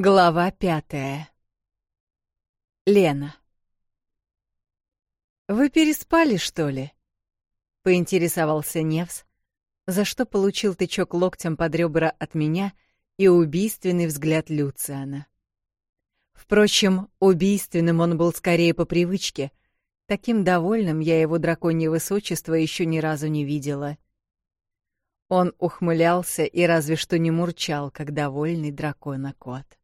Глава пятая. Лена. «Вы переспали, что ли?» — поинтересовался Невс, за что получил тычок локтем под ребра от меня и убийственный взгляд Люциана. Впрочем, убийственным он был скорее по привычке. Таким довольным я его драконье высочество еще ни разу не видела. Он ухмылялся и разве что не мурчал, как довольный дракона-кот.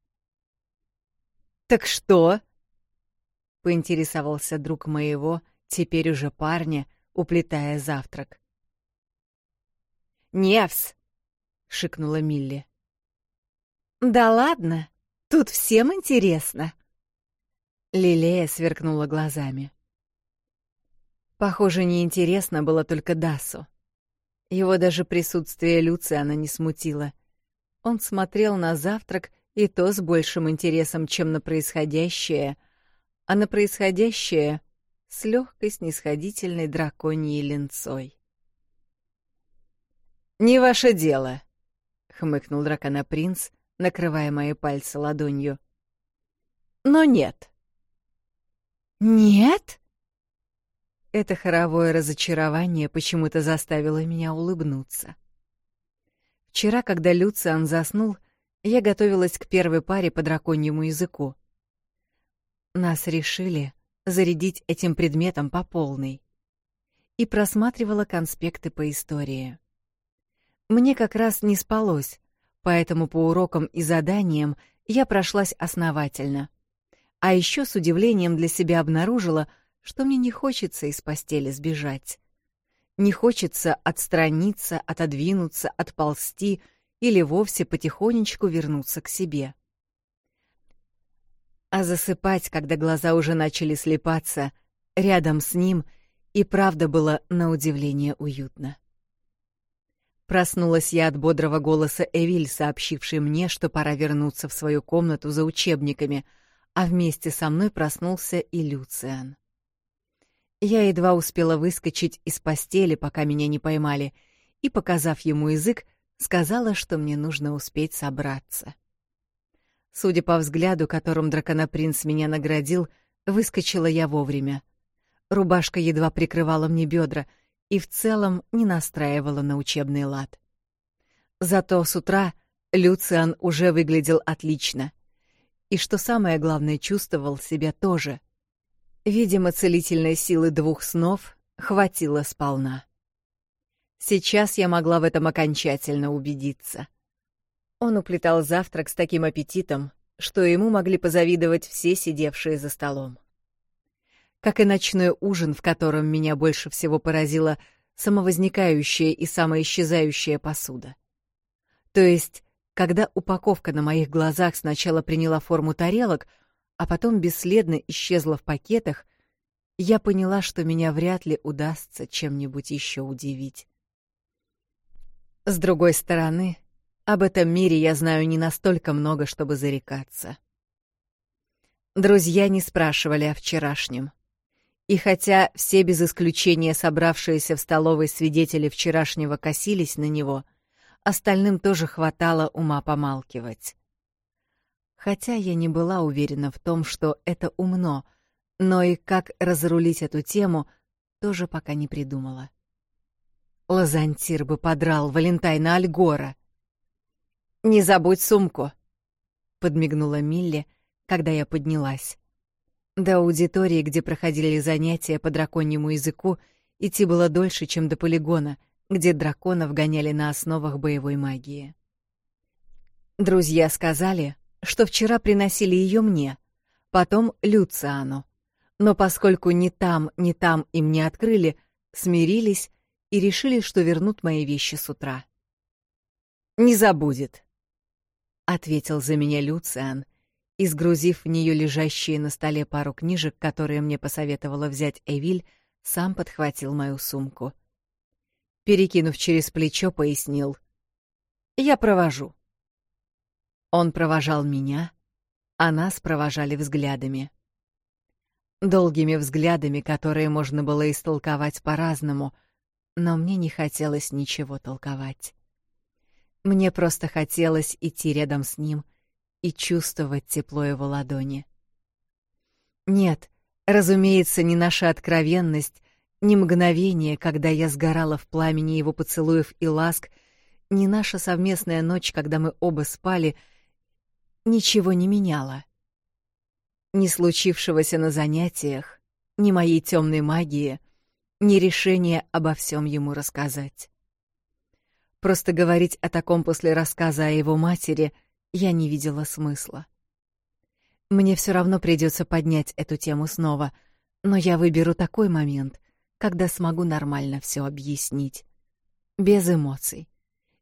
«Так что?» — поинтересовался друг моего, теперь уже парня, уплетая завтрак. «Невс!» — шикнула Милли. «Да ладно, тут всем интересно!» Лилея сверкнула глазами. Похоже, неинтересно было только Дасу. Его даже присутствие Люциана не смутило. Он смотрел на завтрак и то с большим интересом, чем на происходящее, а на происходящее с легкой снисходительной драконьей линцой. «Не ваше дело», — хмыкнул драконопринц, накрывая мои пальцы ладонью. «Но нет». «Нет?» Это хоровое разочарование почему-то заставило меня улыбнуться. Вчера, когда Люциан заснул, я готовилась к первой паре по драконьему языку. Нас решили зарядить этим предметом по полной. И просматривала конспекты по истории. Мне как раз не спалось, поэтому по урокам и заданиям я прошлась основательно. А еще с удивлением для себя обнаружила, что мне не хочется из постели сбежать. Не хочется отстраниться, отодвинуться, отползти — или вовсе потихонечку вернуться к себе. А засыпать, когда глаза уже начали слепаться, рядом с ним и правда было на удивление уютно. Проснулась я от бодрого голоса Эвиль, сообщившей мне, что пора вернуться в свою комнату за учебниками, а вместе со мной проснулся и Люциан. Я едва успела выскочить из постели, пока меня не поймали, и, показав ему язык, сказала, что мне нужно успеть собраться. Судя по взгляду, которым драконопринц меня наградил, выскочила я вовремя. Рубашка едва прикрывала мне бедра и в целом не настраивала на учебный лад. Зато с утра Люциан уже выглядел отлично. И что самое главное, чувствовал себя тоже. Видимо, целительной силы двух снов хватило сполна. Сейчас я могла в этом окончательно убедиться. Он уплетал завтрак с таким аппетитом, что ему могли позавидовать все сидевшие за столом. Как и ночной ужин, в котором меня больше всего поразила самовозникающая и самоисчезающая посуда. То есть, когда упаковка на моих глазах сначала приняла форму тарелок, а потом бесследно исчезла в пакетах, я поняла, что меня вряд ли удастся чем-нибудь еще удивить. С другой стороны, об этом мире я знаю не настолько много, чтобы зарекаться. Друзья не спрашивали о вчерашнем. И хотя все без исключения собравшиеся в столовой свидетели вчерашнего косились на него, остальным тоже хватало ума помалкивать. Хотя я не была уверена в том, что это умно, но и как разрулить эту тему, тоже пока не придумала. Лазантир бы подрал Валентайна Альгора. «Не забудь сумку», — подмигнула Милли, когда я поднялась. До аудитории, где проходили занятия по драконьему языку, идти было дольше, чем до полигона, где драконов гоняли на основах боевой магии. Друзья сказали, что вчера приносили ее мне, потом Люциану. Но поскольку ни там, ни там им не открыли, смирились и решили, что вернут мои вещи с утра. «Не забудет», — ответил за меня Люциан, изгрузив в нее лежащие на столе пару книжек, которые мне посоветовала взять Эвиль, сам подхватил мою сумку. Перекинув через плечо, пояснил. «Я провожу». Он провожал меня, а нас провожали взглядами. Долгими взглядами, которые можно было истолковать по-разному, но мне не хотелось ничего толковать. Мне просто хотелось идти рядом с ним и чувствовать тепло его ладони. Нет, разумеется, ни наша откровенность, ни мгновение, когда я сгорала в пламени его поцелуев и ласк, ни наша совместная ночь, когда мы оба спали, ничего не меняло. Не случившегося на занятиях, ни моей темной магии — Нерешение обо всем ему рассказать. Просто говорить о таком после рассказа о его матери я не видела смысла. Мне все равно придется поднять эту тему снова, но я выберу такой момент, когда смогу нормально все объяснить, без эмоций.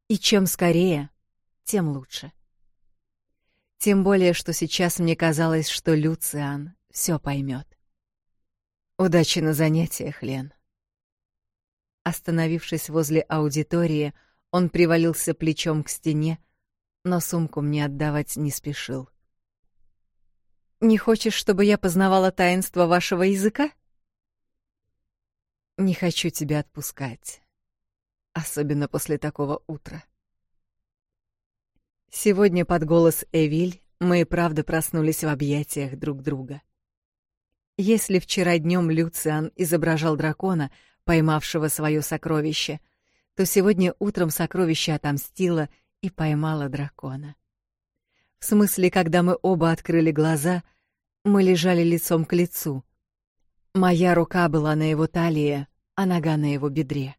И чем скорее, тем лучше. Тем более, что сейчас мне казалось, что Люциан все поймет. Удачи на занятиях, Лен. Остановившись возле аудитории, он привалился плечом к стене, но сумку мне отдавать не спешил. «Не хочешь, чтобы я познавала таинство вашего языка?» «Не хочу тебя отпускать, особенно после такого утра». Сегодня под голос Эвиль мы и правда проснулись в объятиях друг друга. Если вчера днем Люциан изображал дракона — поймавшего свое сокровище, то сегодня утром сокровище отомстило и поймало дракона. В смысле, когда мы оба открыли глаза, мы лежали лицом к лицу. Моя рука была на его талии, а нога на его бедре.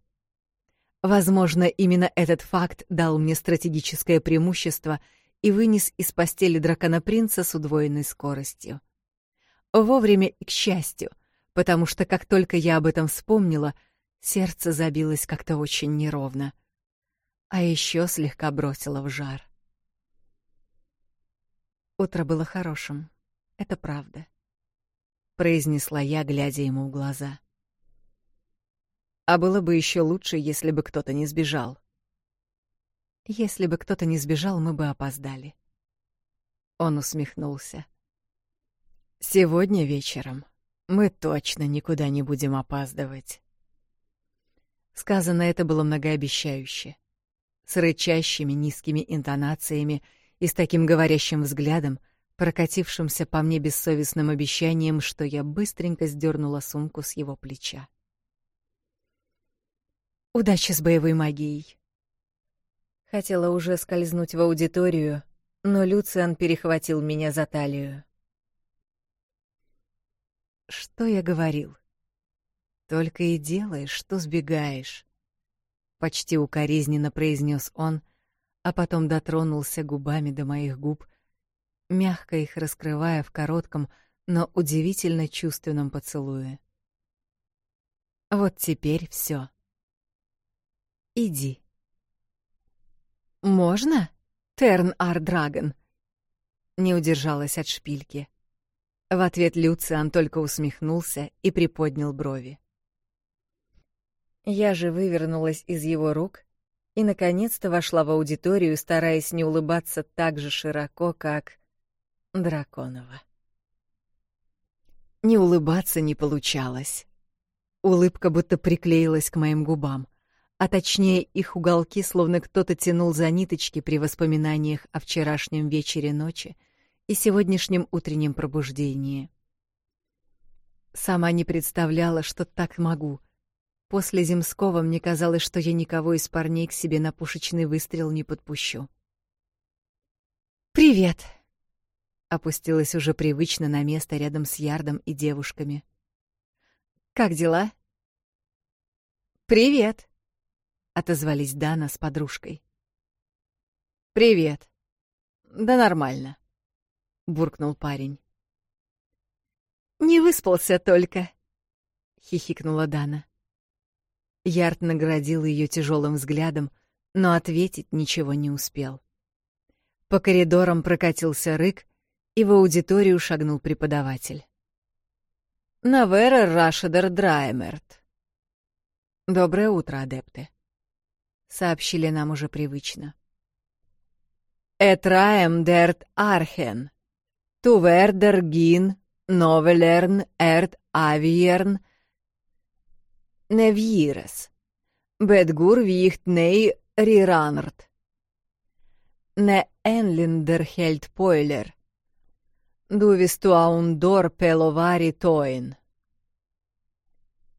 Возможно, именно этот факт дал мне стратегическое преимущество и вынес из постели дракона принца с удвоенной скоростью. Вовремя и к счастью — потому что как только я об этом вспомнила, сердце забилось как-то очень неровно, а еще слегка бросило в жар. Утро было хорошим, это правда, произнесла я, глядя ему в глаза. А было бы еще лучше, если бы кто-то не сбежал. Если бы кто-то не сбежал, мы бы опоздали. Он усмехнулся. Сегодня вечером мы точно никуда не будем опаздывать. Сказано это было многообещающе, с рычащими низкими интонациями и с таким говорящим взглядом, прокатившимся по мне бессовестным обещанием, что я быстренько сдернула сумку с его плеча. Удачи с боевой магией. Хотела уже скользнуть в аудиторию, но Люциан перехватил меня за талию. Что я говорил? Только и делаешь, что сбегаешь. Почти укоризненно произнес он, а потом дотронулся губами до моих губ, мягко их раскрывая в коротком, но удивительно чувственном поцелуе. Вот теперь все. Иди. Можно? Терн Ар Драгон. Не удержалась от шпильки. В ответ Люциан только усмехнулся и приподнял брови. Я же вывернулась из его рук и наконец-то вошла в аудиторию, стараясь не улыбаться так же широко, как Драконова. Не улыбаться не получалось. Улыбка будто приклеилась к моим губам, а точнее их уголки, словно кто-то тянул за ниточки при воспоминаниях о вчерашнем вечере ночи — и сегодняшнем утреннем пробуждении. Сама не представляла, что так могу. После Земского мне казалось, что я никого из парней к себе на пушечный выстрел не подпущу. «Привет!» Опустилась уже привычно на место рядом с Ярдом и девушками. «Как дела?» «Привет!» — отозвались Дана с подружкой. «Привет!» «Да нормально!» — буркнул парень. «Не выспался только», — хихикнула Дана. Ярд наградил ее тяжелым взглядом, но ответить ничего не успел. По коридорам прокатился рык, и в аудиторию шагнул преподаватель. «Навера Рашидер Драймерт». «Доброе утро, адепты», — сообщили нам уже привычно. «Этраем дерт Архен», Tu werder gin, novelern, erd aviern, ne vires, bet gur vicht nei riranert. Ne enlinder held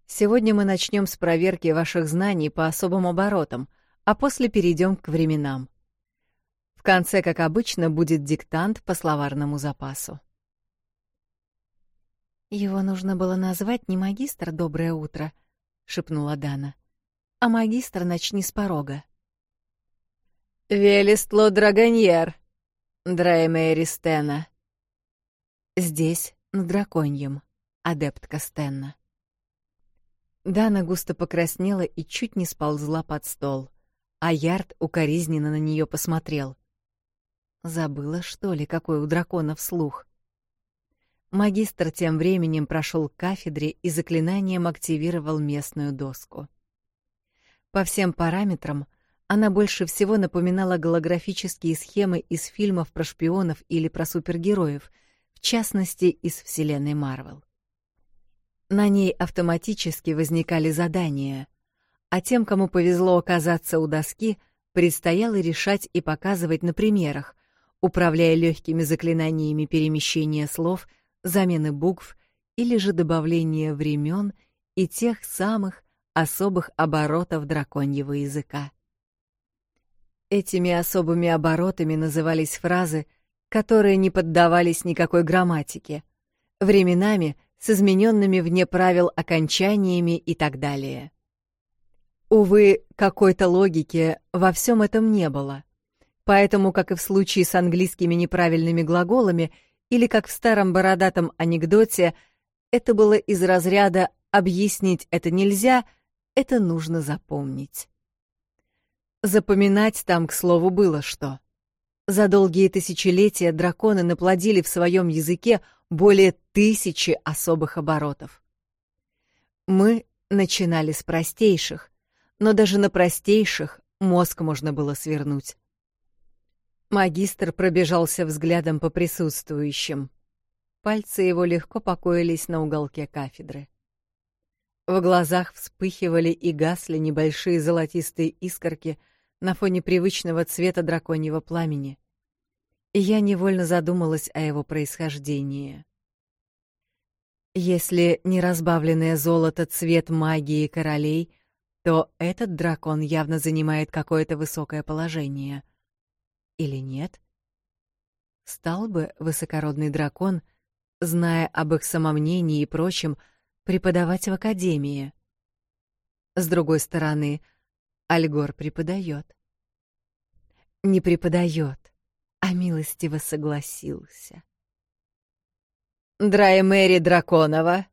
Сегодня мы начнем с проверки ваших знаний по особым оборотам, а после перейдем к временам конце, как обычно, будет диктант по словарному запасу. «Его нужно было назвать не магистр «Доброе утро», — шепнула Дана, — «а магистр «Начни с порога». «Велестло Драгоньер, Драймери Стена». «Здесь, над драконьем, адептка Стенна». Дана густо покраснела и чуть не сползла под стол, а Ярд укоризненно на нее посмотрел. Забыла, что ли, какой у дракона вслух? Магистр тем временем прошел к кафедре и заклинанием активировал местную доску. По всем параметрам она больше всего напоминала голографические схемы из фильмов про шпионов или про супергероев, в частности, из вселенной Марвел. На ней автоматически возникали задания, а тем, кому повезло оказаться у доски, предстояло решать и показывать на примерах, управляя легкими заклинаниями перемещения слов, замены букв или же добавления времен и тех самых особых оборотов драконьего языка. Этими особыми оборотами назывались фразы, которые не поддавались никакой грамматике, временами с измененными вне правил окончаниями и так далее. Увы, какой-то логики во всем этом не было — поэтому как и в случае с английскими неправильными глаголами или как в старом бородатом анекдоте, это было из разряда «объяснить это нельзя», это нужно запомнить. Запоминать там, к слову, было что. За долгие тысячелетия драконы наплодили в своем языке более тысячи особых оборотов. Мы начинали с простейших, но даже на простейших мозг можно было свернуть. Магистр пробежался взглядом по присутствующим. Пальцы его легко покоились на уголке кафедры. В глазах вспыхивали и гасли небольшие золотистые искорки на фоне привычного цвета драконьего пламени. И я невольно задумалась о его происхождении. Если не разбавленное золото цвет магии королей, то этот дракон явно занимает какое-то высокое положение — или нет? Стал бы высокородный дракон, зная об их самомнении и прочем, преподавать в академии. С другой стороны, Альгор преподает. Не преподает, а милостиво согласился. Драй Мэри Драконова.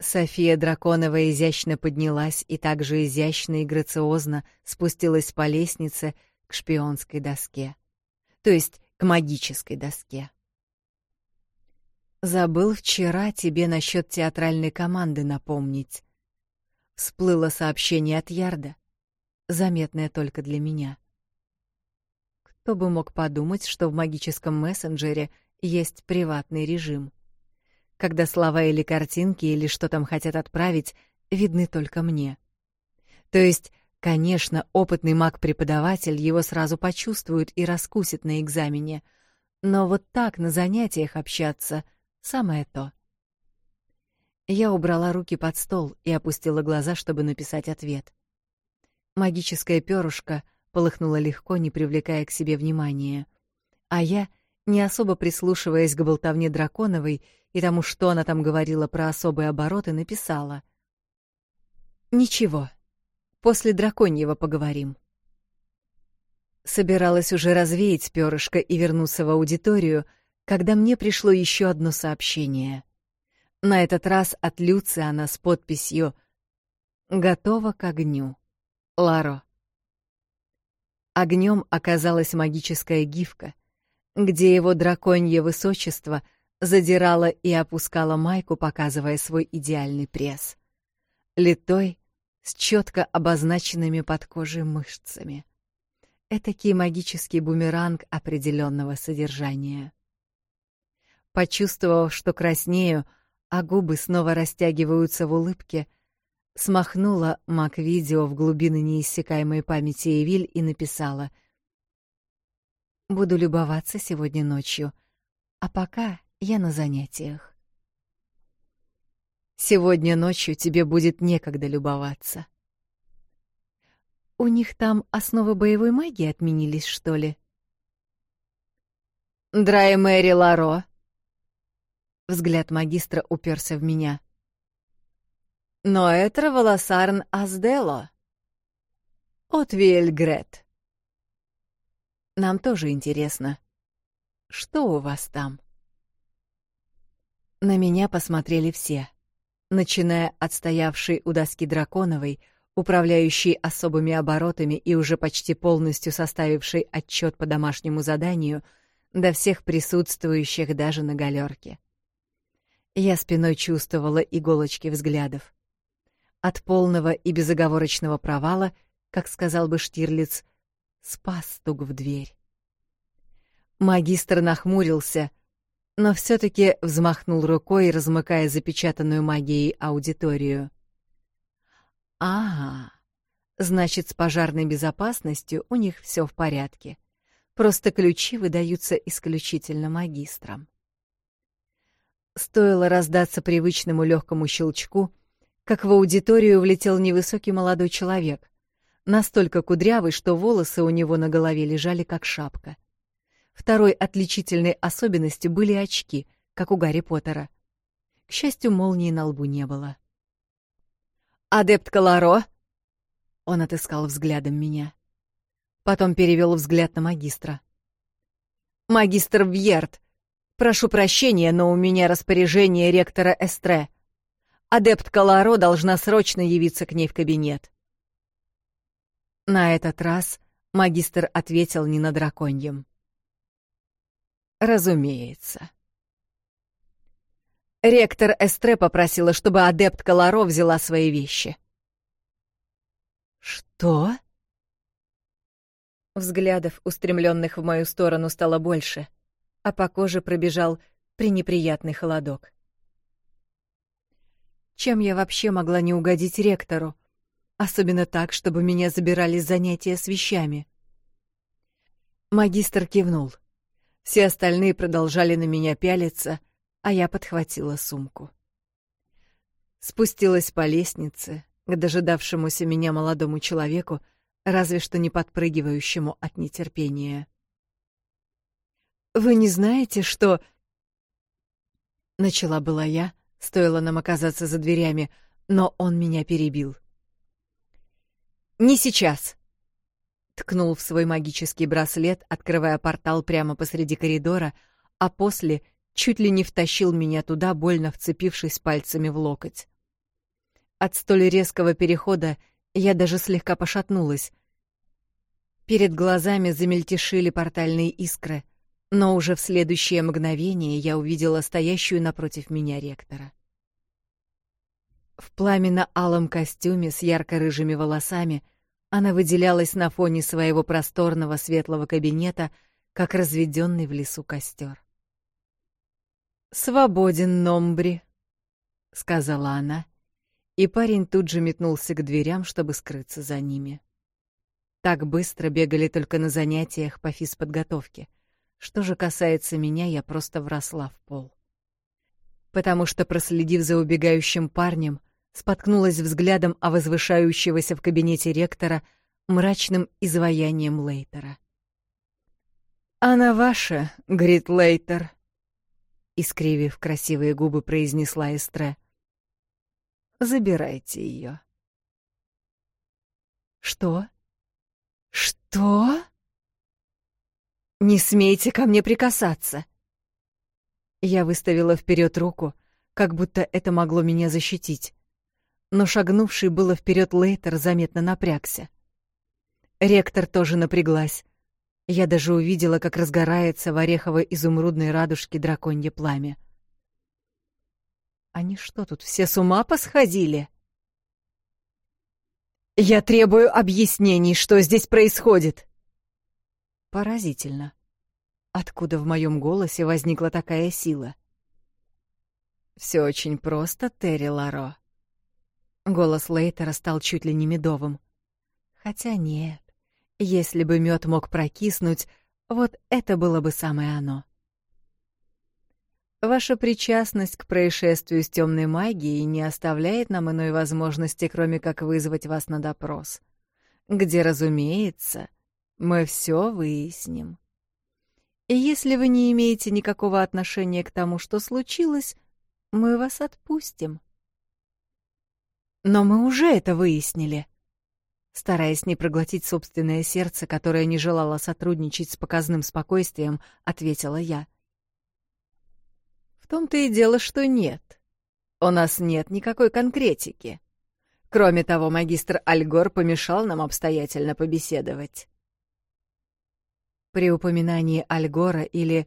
София Драконова изящно поднялась и также изящно и грациозно спустилась по лестнице, к шпионской доске, то есть к магической доске. Забыл вчера тебе насчет театральной команды напомнить. Всплыло сообщение от Ярда, заметное только для меня. Кто бы мог подумать, что в магическом мессенджере есть приватный режим, когда слова или картинки или что там хотят отправить, видны только мне. То есть, Конечно, опытный маг-преподаватель его сразу почувствует и раскусит на экзамене, но вот так на занятиях общаться — самое то. Я убрала руки под стол и опустила глаза, чтобы написать ответ. Магическое перышко полыхнуло легко, не привлекая к себе внимания. А я, не особо прислушиваясь к болтовне Драконовой и тому, что она там говорила про особые обороты, написала. «Ничего, После драконьего поговорим. Собиралась уже развеять перышко и вернуться в аудиторию, когда мне пришло еще одно сообщение. На этот раз от Люциана с подписью «Готова к огню. Ларо». Огнем оказалась магическая гифка, где его драконье высочество задирало и опускало майку, показывая свой идеальный пресс. Литой, с четко обозначенными под кожей мышцами. Этакий магический бумеранг определенного содержания. Почувствовав, что краснею, а губы снова растягиваются в улыбке, смахнула маг-видео в глубины неиссякаемой памяти Эвиль и написала «Буду любоваться сегодня ночью, а пока я на занятиях». Сегодня ночью тебе будет некогда любоваться. У них там основы боевой магии отменились, что ли? Драй Мэри Ларо. Взгляд магистра уперся в меня. Но это волосарн Аздело. От Вильгрет. Нам тоже интересно. Что у вас там? На меня посмотрели все. — начиная от стоявшей у доски Драконовой, управляющей особыми оборотами и уже почти полностью составившей отчет по домашнему заданию, до всех присутствующих даже на галерке. Я спиной чувствовала иголочки взглядов. От полного и безоговорочного провала, как сказал бы Штирлиц, спас стук в дверь. Магистр нахмурился — но все-таки взмахнул рукой, размыкая запечатанную магией аудиторию. «Ага, значит, с пожарной безопасностью у них все в порядке. Просто ключи выдаются исключительно магистрам». Стоило раздаться привычному легкому щелчку, как в аудиторию влетел невысокий молодой человек, настолько кудрявый, что волосы у него на голове лежали как шапка — Второй отличительной особенностью были очки, как у Гарри Поттера. К счастью, молнии на лбу не было. «Адепт Колоро!» Он отыскал взглядом меня. Потом перевел взгляд на магистра. «Магистр Вьерт, прошу прощения, но у меня распоряжение ректора Эстре. Адепт Колоро должна срочно явиться к ней в кабинет». На этот раз магистр ответил не на драконьем разумеется. Ректор Эстре попросила, чтобы адепт Колоро взяла свои вещи. «Что?» Взглядов, устремленных в мою сторону, стало больше, а по коже пробежал пренеприятный холодок. Чем я вообще могла не угодить ректору? Особенно так, чтобы меня забирали занятия с вещами. Магистр кивнул — все остальные продолжали на меня пялиться, а я подхватила сумку. Спустилась по лестнице к дожидавшемуся меня молодому человеку, разве что не подпрыгивающему от нетерпения. «Вы не знаете, что...» Начала была я, стоило нам оказаться за дверями, но он меня перебил. «Не сейчас!» ткнул в свой магический браслет, открывая портал прямо посреди коридора, а после чуть ли не втащил меня туда, больно вцепившись пальцами в локоть. От столь резкого перехода я даже слегка пошатнулась. Перед глазами замельтешили портальные искры, но уже в следующее мгновение я увидела стоящую напротив меня ректора. В пламенно-алом костюме с ярко-рыжими волосами — она выделялась на фоне своего просторного светлого кабинета, как разведенный в лесу костер. «Свободен, Номбри», — сказала она, и парень тут же метнулся к дверям, чтобы скрыться за ними. Так быстро бегали только на занятиях по физподготовке. Что же касается меня, я просто вросла в пол. Потому что, проследив за убегающим парнем, — споткнулась взглядом о возвышающегося в кабинете ректора мрачным изваянием Лейтера. «Она ваша, — говорит Лейтер, — искривив красивые губы, произнесла Эстре. «Забирайте ее. «Что? Что?» «Не смейте ко мне прикасаться!» Я выставила вперед руку, как будто это могло меня защитить но шагнувший было вперед Лейтер заметно напрягся. Ректор тоже напряглась. Я даже увидела, как разгорается в ореховой изумрудной радужке драконье пламя. Они что тут, все с ума посходили? Я требую объяснений, что здесь происходит. Поразительно. Откуда в моем голосе возникла такая сила? Все очень просто, Терри Ларо. Голос Лейтера стал чуть ли не медовым. Хотя нет. Если бы мед мог прокиснуть, вот это было бы самое оно. Ваша причастность к происшествию с темной магией не оставляет нам иной возможности, кроме как вызвать вас на допрос, где, разумеется, мы все выясним. И если вы не имеете никакого отношения к тому, что случилось, мы вас отпустим. Но мы уже это выяснили. Стараясь не проглотить собственное сердце, которое не желало сотрудничать с показным спокойствием, ответила я. В том-то и дело, что нет. У нас нет никакой конкретики. Кроме того, магистр Альгор помешал нам обстоятельно побеседовать. При упоминании Альгора или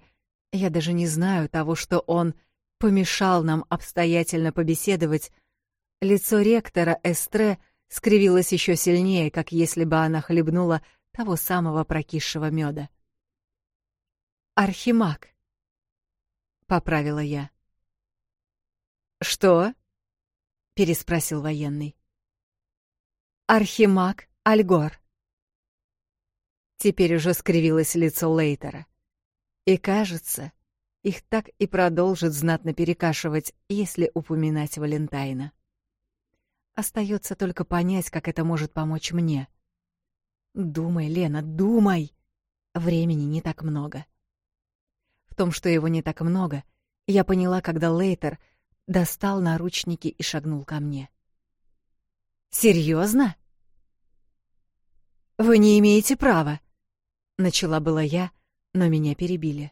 я даже не знаю того, что он помешал нам обстоятельно побеседовать, Лицо ректора Эстре скривилось еще сильнее, как если бы она хлебнула того самого прокисшего меда. «Архимаг», — поправила я. «Что?» — переспросил военный. «Архимаг Альгор». Теперь уже скривилось лицо Лейтера. И кажется, их так и продолжит знатно перекашивать, если упоминать Валентайна. Остается только понять, как это может помочь мне. Думай, Лена, думай. Времени не так много. В том, что его не так много, я поняла, когда Лейтер достал наручники и шагнул ко мне. Серьезно? Вы не имеете права, начала была я, но меня перебили.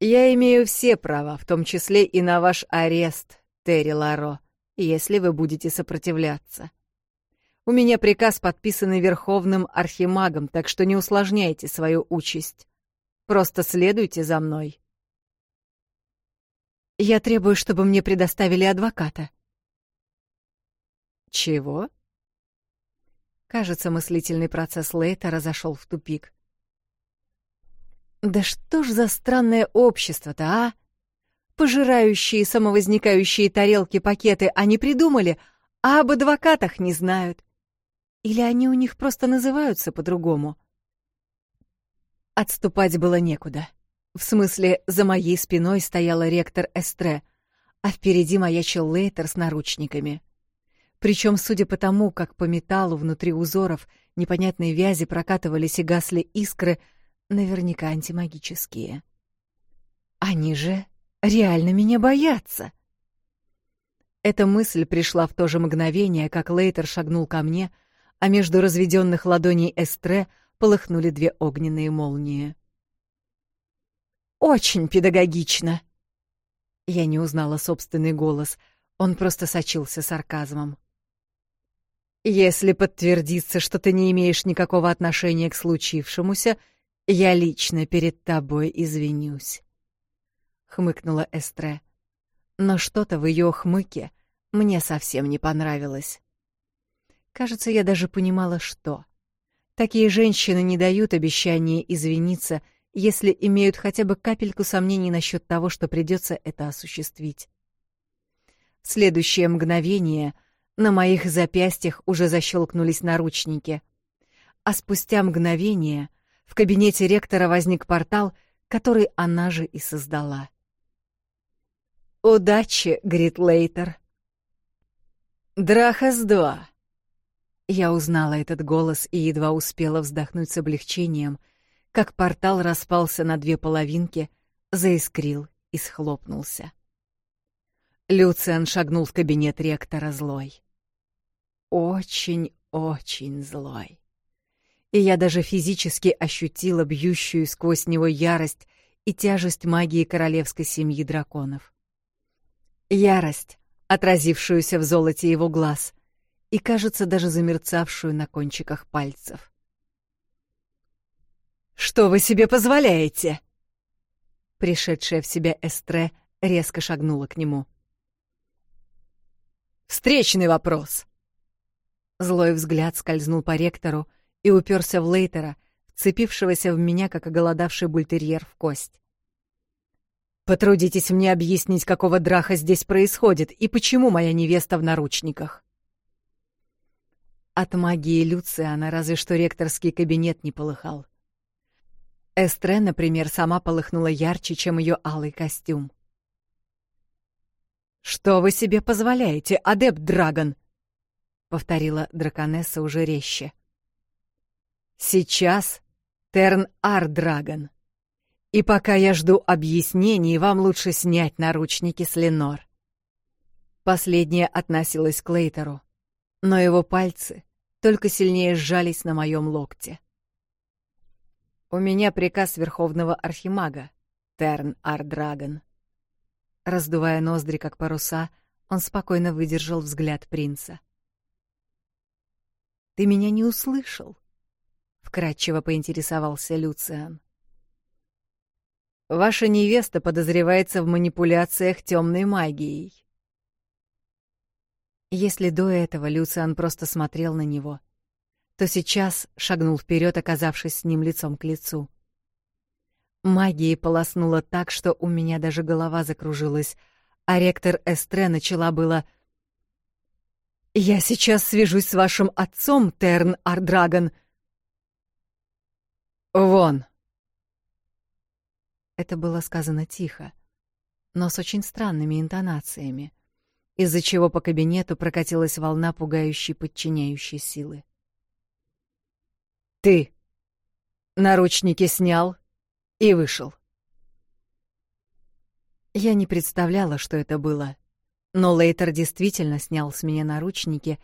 Я имею все права, в том числе и на ваш арест, Терри Ларо если вы будете сопротивляться. У меня приказ, подписанный Верховным Архимагом, так что не усложняйте свою участь. Просто следуйте за мной. Я требую, чтобы мне предоставили адвоката. Чего? Кажется, мыслительный процесс Лейта разошел в тупик. Да что ж за странное общество-то, а? Пожирающие самовозникающие тарелки-пакеты они придумали, а об адвокатах не знают. Или они у них просто называются по-другому? Отступать было некуда. В смысле, за моей спиной стояла ректор Эстре, а впереди маячил Лейтер с наручниками. Причем, судя по тому, как по металлу внутри узоров непонятной вязи прокатывались и гасли искры, наверняка антимагические. Они же реально меня боятся. Эта мысль пришла в то же мгновение, как Лейтер шагнул ко мне, а между разведенных ладоней Эстре полыхнули две огненные молнии. «Очень педагогично!» Я не узнала собственный голос, он просто сочился сарказмом. «Если подтвердится, что ты не имеешь никакого отношения к случившемуся, я лично перед тобой извинюсь». — хмыкнула Эстре. Но что-то в ее хмыке мне совсем не понравилось. Кажется, я даже понимала, что. Такие женщины не дают обещания извиниться, если имеют хотя бы капельку сомнений насчет того, что придется это осуществить. В следующее мгновение на моих запястьях уже защелкнулись наручники. А спустя мгновение в кабинете ректора возник портал, который она же и создала. «Удачи, Гритлейтер!» «Драхас-2!» Я узнала этот голос и едва успела вздохнуть с облегчением, как портал распался на две половинки, заискрил и схлопнулся. Люциан шагнул в кабинет ректора злой. Очень-очень злой. И я даже физически ощутила бьющую сквозь него ярость и тяжесть магии королевской семьи драконов. ярость, отразившуюся в золоте его глаз и, кажется, даже замерцавшую на кончиках пальцев. «Что вы себе позволяете?» Пришедшая в себя Эстре резко шагнула к нему. «Встречный вопрос!» Злой взгляд скользнул по ректору и уперся в Лейтера, вцепившегося в меня, как оголодавший бультерьер в кость. Потрудитесь мне объяснить, какого драха здесь происходит и почему моя невеста в наручниках. От магии Люциана разве что ректорский кабинет не полыхал. Эстре, например, сама полыхнула ярче, чем ее алый костюм. «Что вы себе позволяете, адепт Драгон?» — повторила драконесса уже резче. «Сейчас Терн-Ар Драгон», и пока я жду объяснений, вам лучше снять наручники с Ленор. Последняя относилась к Лейтеру, но его пальцы только сильнее сжались на моем локте. У меня приказ Верховного Архимага, Терн Ардрагон. Раздувая ноздри, как паруса, он спокойно выдержал взгляд принца. «Ты меня не услышал?» — вкратчиво поинтересовался Люциан. — Ваша невеста подозревается в манипуляциях темной магией. Если до этого Люциан просто смотрел на него, то сейчас шагнул вперед, оказавшись с ним лицом к лицу. Магией полоснуло так, что у меня даже голова закружилась, а ректор Эстре начала было... «Я сейчас свяжусь с вашим отцом, Терн Ардрагон», Это было сказано тихо, но с очень странными интонациями, из-за чего по кабинету прокатилась волна пугающей подчиняющей силы. «Ты!» Наручники снял и вышел. Я не представляла, что это было, но Лейтер действительно снял с меня наручники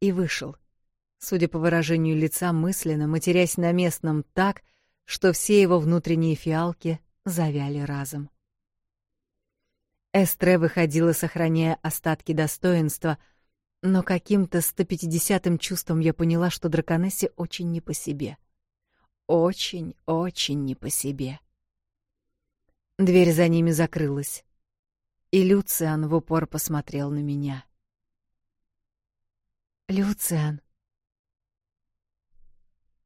и вышел, судя по выражению лица мысленно, матерясь на местном так, что все его внутренние фиалки завяли разом. Эстре выходила, сохраняя остатки достоинства, но каким-то 150-м чувством я поняла, что драконессе очень не по себе. Очень, очень не по себе. Дверь за ними закрылась, и Люциан в упор посмотрел на меня. «Люциан!»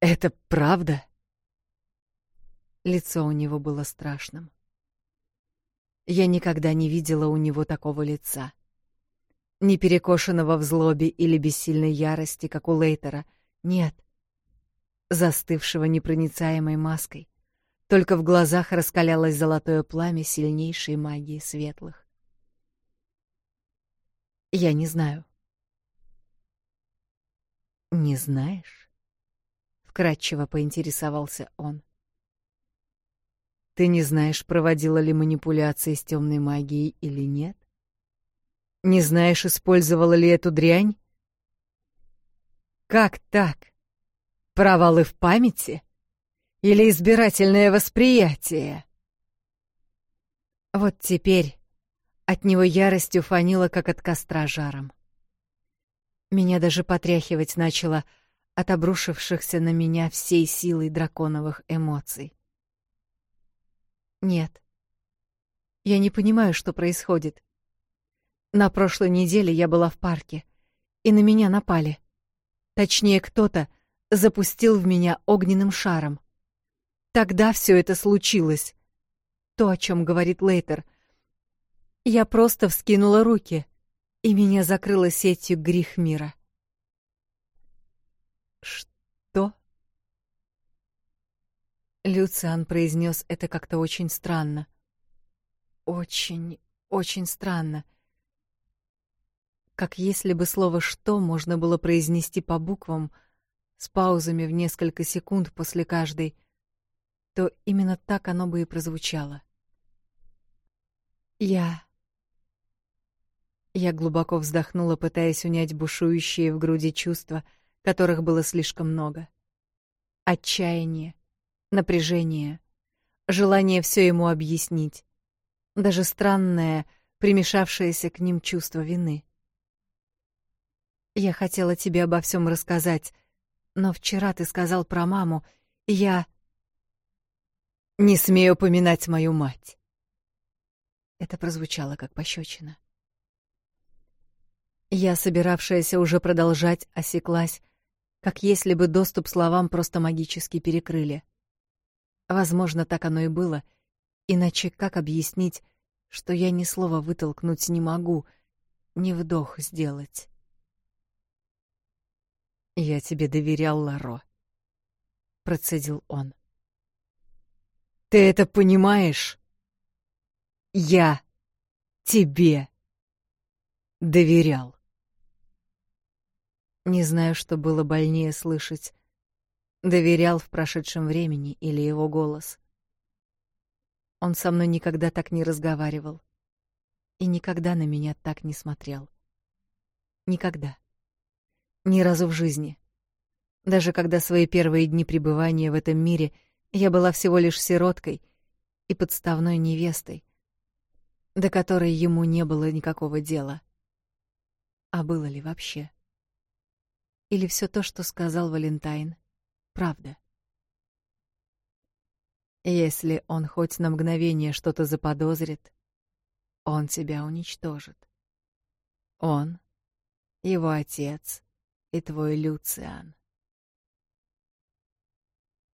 «Это правда?» Лицо у него было страшным. Я никогда не видела у него такого лица. Не перекошенного в злобе или бессильной ярости, как у Лейтера. Нет. Застывшего непроницаемой маской. Только в глазах раскалялось золотое пламя сильнейшей магии светлых. Я не знаю. Не знаешь? Вкратчиво поинтересовался он. Ты не знаешь, проводила ли манипуляции с темной магией или нет? Не знаешь, использовала ли эту дрянь? Как так? Провалы в памяти? Или избирательное восприятие? Вот теперь от него яростью фанило, как от костра жаром. Меня даже потряхивать начало от обрушившихся на меня всей силой драконовых эмоций. Нет. Я не понимаю, что происходит. На прошлой неделе я была в парке, и на меня напали. Точнее, кто-то запустил в меня огненным шаром. Тогда все это случилось. То, о чем говорит Лейтер. Я просто вскинула руки, и меня закрыла сетью грех мира. Что? Люциан произнес это как-то очень странно. Очень, очень странно. Как если бы слово «что» можно было произнести по буквам, с паузами в несколько секунд после каждой, то именно так оно бы и прозвучало. «Я...» Я глубоко вздохнула, пытаясь унять бушующие в груди чувства, которых было слишком много. Отчаяние, напряжение, желание все ему объяснить, даже странное, примешавшееся к ним чувство вины. «Я хотела тебе обо всем рассказать, но вчера ты сказал про маму, и я...» «Не смею упоминать мою мать!» Это прозвучало как пощечина. Я, собиравшаяся уже продолжать, осеклась, как если бы доступ словам просто магически перекрыли. Возможно, так оно и было. Иначе как объяснить, что я ни слова вытолкнуть не могу, ни вдох сделать? «Я тебе доверял, Ларо», — процедил он. «Ты это понимаешь? Я тебе доверял». Не знаю, что было больнее слышать доверял в прошедшем времени или его голос. Он со мной никогда так не разговаривал и никогда на меня так не смотрел. Никогда. Ни разу в жизни. Даже когда свои первые дни пребывания в этом мире я была всего лишь сироткой и подставной невестой, до которой ему не было никакого дела. А было ли вообще? Или все то, что сказал Валентайн? правда. Если он хоть на мгновение что-то заподозрит, он тебя уничтожит. Он, его отец и твой Люциан.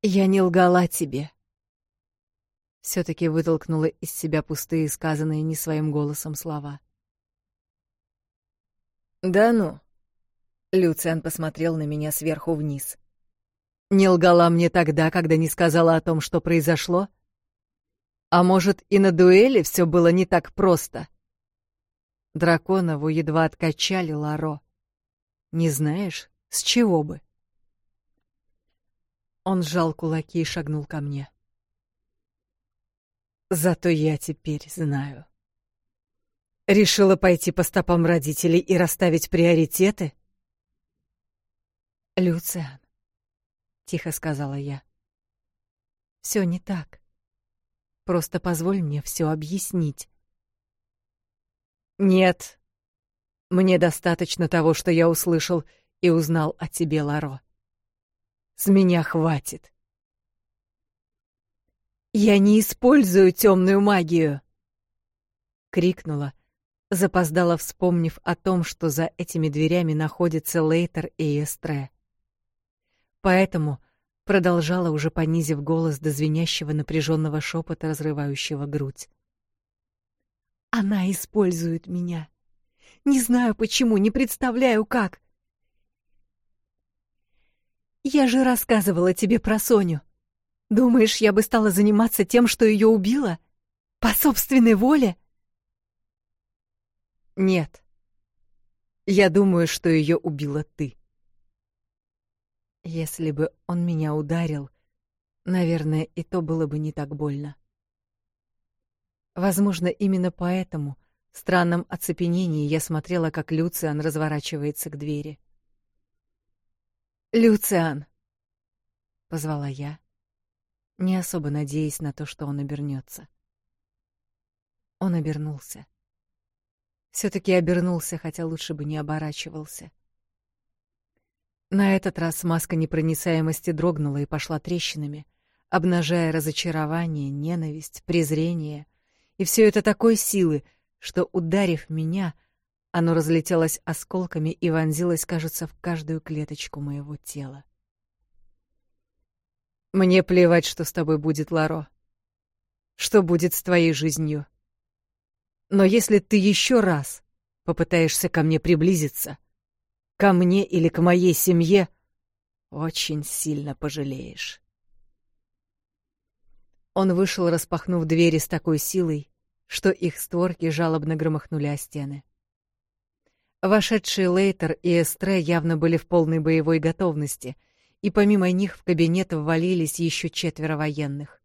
Я не лгала тебе. все таки вытолкнула из себя пустые, сказанные не своим голосом слова. Да ну. Люциан посмотрел на меня сверху вниз. Не гала мне тогда, когда не сказала о том, что произошло? А может, и на дуэли все было не так просто? Драконову едва откачали Ларо. Не знаешь, с чего бы? Он сжал кулаки и шагнул ко мне. Зато я теперь знаю. Решила пойти по стопам родителей и расставить приоритеты? Люциан тихо сказала я. Все не так. Просто позволь мне все объяснить. Нет. Мне достаточно того, что я услышал и узнал о тебе, Ларо. С меня хватит. Я не использую темную магию, крикнула, запоздала, вспомнив о том, что за этими дверями находятся Лейтер и Эстре. Поэтому, продолжала уже понизив голос до звенящего напряженного шепота, разрывающего грудь. Она использует меня. Не знаю почему, не представляю как. Я же рассказывала тебе про Соню. Думаешь, я бы стала заниматься тем, что ее убила? По собственной воле? Нет. Я думаю, что ее убила ты. Если бы он меня ударил, наверное, и то было бы не так больно. Возможно, именно поэтому в странном оцепенении я смотрела, как Люциан разворачивается к двери. «Люциан!» — позвала я, не особо надеясь на то, что он обернется. Он обернулся. все таки обернулся, хотя лучше бы не оборачивался. На этот раз маска непроницаемости дрогнула и пошла трещинами, обнажая разочарование, ненависть, презрение. И все это такой силы, что, ударив меня, оно разлетелось осколками и вонзилось, кажется, в каждую клеточку моего тела. «Мне плевать, что с тобой будет, Ларо. Что будет с твоей жизнью. Но если ты еще раз попытаешься ко мне приблизиться...» ко мне или к моей семье, очень сильно пожалеешь. Он вышел, распахнув двери с такой силой, что их створки жалобно громыхнули о стены. Вошедшие Лейтер и Эстре явно были в полной боевой готовности, и помимо них в кабинет ввалились еще четверо военных.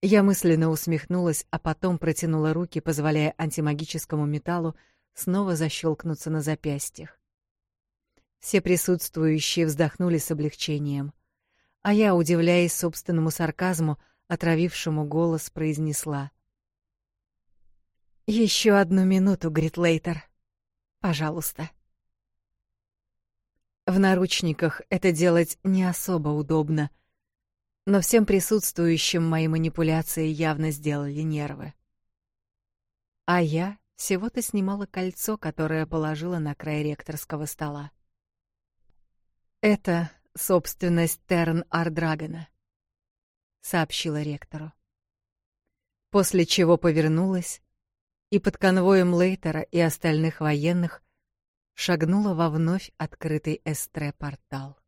Я мысленно усмехнулась, а потом протянула руки, позволяя антимагическому металлу снова защелкнуться на запястьях. Все присутствующие вздохнули с облегчением. А я, удивляясь собственному сарказму, отравившему голос, произнесла. «Еще одну минуту, Гритлейтер. Пожалуйста». В наручниках это делать не особо удобно, но всем присутствующим мои манипуляции явно сделали нервы. А я всего-то снимала кольцо, которое положила на край ректорского стола. Это собственность Терн Ардрагона, сообщила ректору. После чего повернулась и под конвоем Лейтера и остальных военных шагнула во вновь открытый эстре-портал.